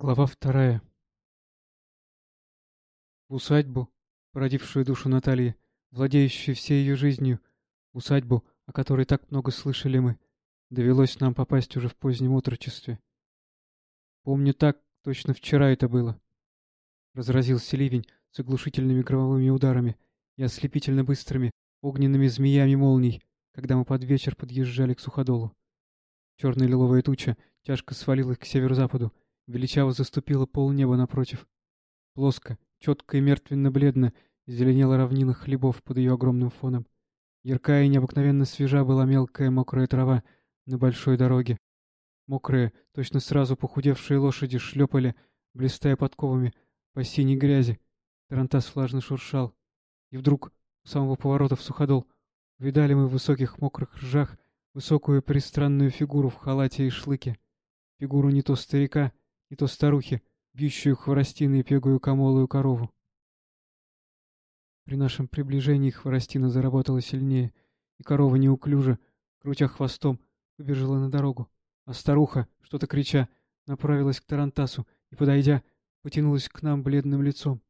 Глава вторая. В усадьбу, породившую душу Натальи, владеющую всей ее жизнью, усадьбу, о которой так много слышали мы, довелось нам попасть уже в позднем отрочестве. Помню так, точно вчера это было. Разразился ливень с оглушительными громовыми ударами и ослепительно быстрыми огненными змеями молний, когда мы под вечер подъезжали к суходолу. Черная лиловая туча тяжко свалилась к северо-западу, величаво заступила полнеба напротив. Плоско, четко и мертвенно-бледно зеленела равнина хлебов под ее огромным фоном. Яркая и необыкновенно свежа была мелкая мокрая трава на большой дороге. Мокрые, точно сразу похудевшие лошади шлепали, блистая подковами, по синей грязи. Тарантас влажно шуршал. И вдруг, у самого поворота в суходол, увидали мы в высоких мокрых ржах высокую пристранную фигуру в халате и шлыке. Фигуру не то старика, не то старухи, бьющую хворостиной пегую комолую корову. При нашем приближении хворостина заработала сильнее, и корова неуклюже, крутя хвостом, выбежала на дорогу, а старуха, что-то крича, направилась к Тарантасу и, подойдя, потянулась к нам бледным лицом.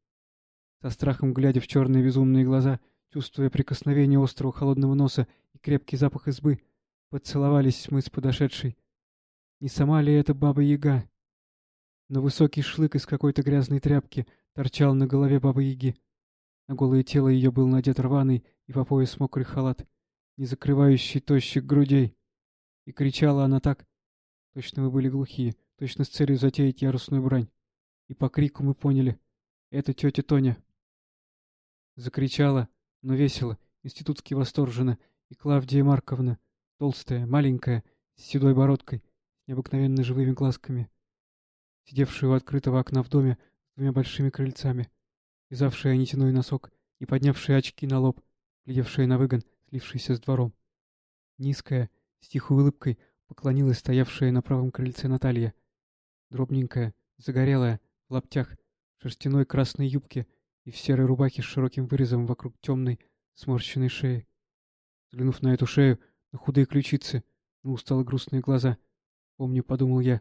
Со страхом глядя в черные безумные глаза, чувствуя прикосновение острого холодного носа и крепкий запах избы, поцеловались мы с подошедшей. Не сама ли это баба-яга? Но высокий шлык из какой-то грязной тряпки торчал на голове бабы-яги. На голое тело ее был надет рваный и по пояс мокрый халат, не закрывающий тощих грудей. И кричала она так. Точно мы были глухие, точно с целью затеять яростную брань. И по крику мы поняли — это тетя Тоня. Закричала, но весело, институтски восторженно, и Клавдия Марковна, толстая, маленькая, с седой бородкой, с необыкновенно живыми глазками — сидевшая у открытого окна в доме с двумя большими крыльцами, вязавшая нитяной носок и поднявшая очки на лоб, глядевшая на выгон, слившийся с двором. Низкая, с тихой улыбкой, поклонилась стоявшая на правом крыльце Наталья. Дробненькая, загорелая, в лаптях, шерстяной красной юбке и в серой рубахе с широким вырезом вокруг темной, сморщенной шеи. Взглянув на эту шею, на худые ключицы, на устало грустные глаза, помню, подумал я,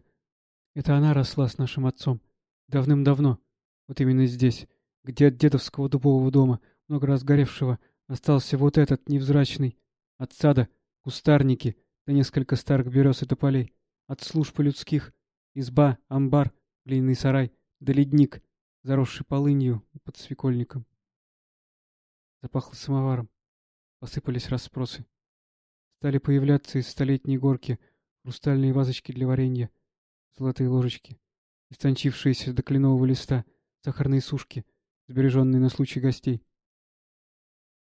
это она росла с нашим отцом. Давным-давно. Вот именно здесь, где от дедовского дубового дома, много раз горевшего, остался вот этот невзрачный. От сада, кустарники, да несколько старых берез и тополей. От служб людских, изба, амбар, глиняный сарай, да ледник, заросший полынью под свекольником. Запахло самоваром. Посыпались расспросы. Стали появляться из столетней горки хрустальные вазочки для варенья, золотые ложечки, истончившиеся до кленового листа, сахарные сушки, сбереженные на случай гостей.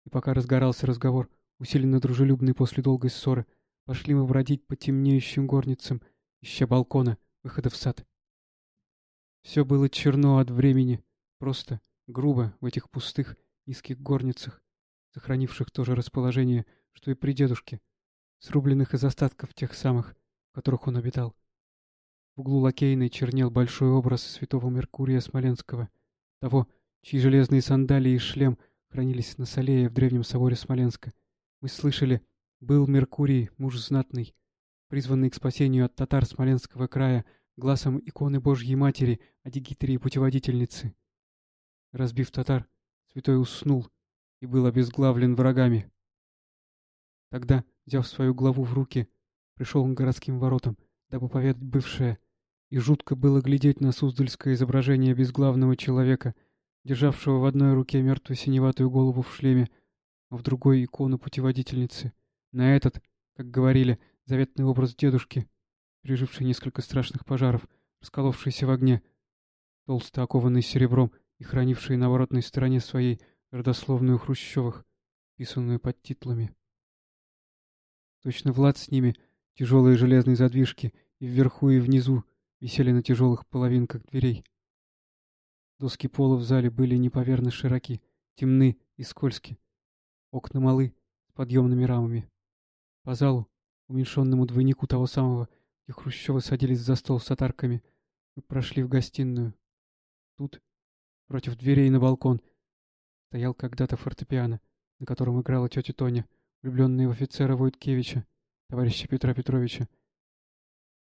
И пока разгорался разговор, усиленно дружелюбный после долгой ссоры, пошли мы бродить по темнеющим горницам, ища балкона, выхода в сад. Все было черно от времени, просто, грубо в этих пустых, низких горницах, сохранивших то же расположение, что и при дедушке, срубленных из остатков тех самых, в которых он обитал. В углу лакейной чернел большой образ святого Меркурия Смоленского, того, чьи железные сандалии и шлем хранились на Салее в древнем соборе Смоленска. Мы слышали, был Меркурий, муж знатный, призванный к спасению от татар Смоленского края, глазом иконы Божьей Матери, Адигитри и Путеводительницы. Разбив татар, святой уснул и был обезглавлен врагами. Тогда, взяв свою главу в руки, пришел он к городским воротам, дабы поведать бывшее, и жутко было глядеть на суздальское изображение безглавного человека, державшего в одной руке мертвую синеватую голову в шлеме, а в другой — икону путеводительницы. На этот, как говорили, заветный образ дедушки, переживший несколько страшных пожаров, расколовшийся в огне, толсто окованный серебром и хранивший на воротной стороне своей родословную Хрущевых, писанную под титлами. Точно Влад с ними, тяжелые железные задвижки, и вверху, и внизу, висели на тяжелых половинках дверей. Доски пола в зале были неповерно широки, темны и скользки. Окна малы, с подъемными рамами. По залу, уменьшенному двойнику того самого, где Хрущевы садились за стол с татарками, мы прошли в гостиную. Тут, против дверей на балкон, стоял когда-то фортепиано, на котором играла тетя Тоня, влюбленная в офицера Войткевича, товарища Петра Петровича,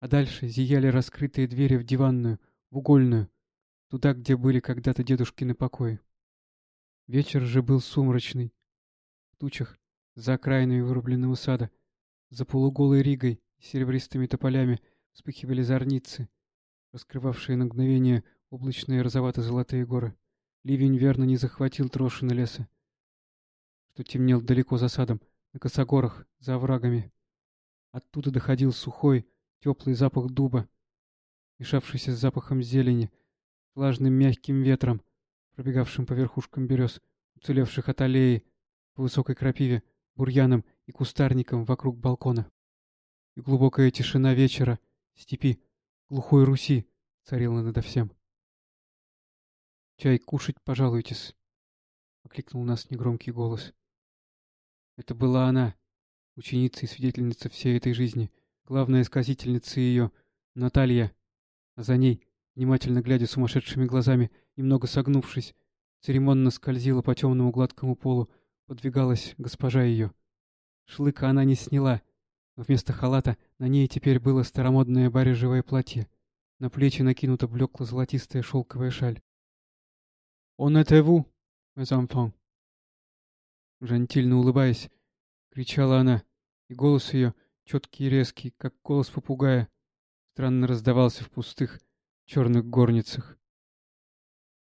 а дальше зияли раскрытые двери в диванную, в угольную, туда, где были когда-то дедушкины покои. Вечер же был сумрачный. В тучах, за окраинами вырубленного сада, за полуголой ригой и серебристыми тополями вспыхивали зорницы, раскрывавшие на мгновение облачные розовато-золотые горы. Ливень верно не захватил трошины леса, что темнел далеко за садом, на косогорах, за оврагами. Оттуда доходил сухой, теплый запах дуба, мешавшийся с запахом зелени, влажным мягким ветром, пробегавшим по верхушкам берез, уцелевших от аллеи, по высокой крапиве, бурьянам и кустарникам вокруг балкона. И глубокая тишина вечера, степи, глухой Руси царила надо всем. «Чай кушать пожалуйтесь», — окликнул нас негромкий голос. Это была она, ученица и свидетельница всей этой жизни, главная сказительница ее, Наталья. А за ней, внимательно глядя сумасшедшими глазами, немного согнувшись, церемонно скользила по темному гладкому полу, подвигалась госпожа ее. Шлыка она не сняла, но вместо халата на ней теперь было старомодное барежевое платье. На плечи накинута блекло-золотистая шелковая шаль. «Он это vous, mes enfants?» Жантильно улыбаясь, кричала она, и голос ее, четкий и резкий, как голос попугая, странно раздавался в пустых черных горницах.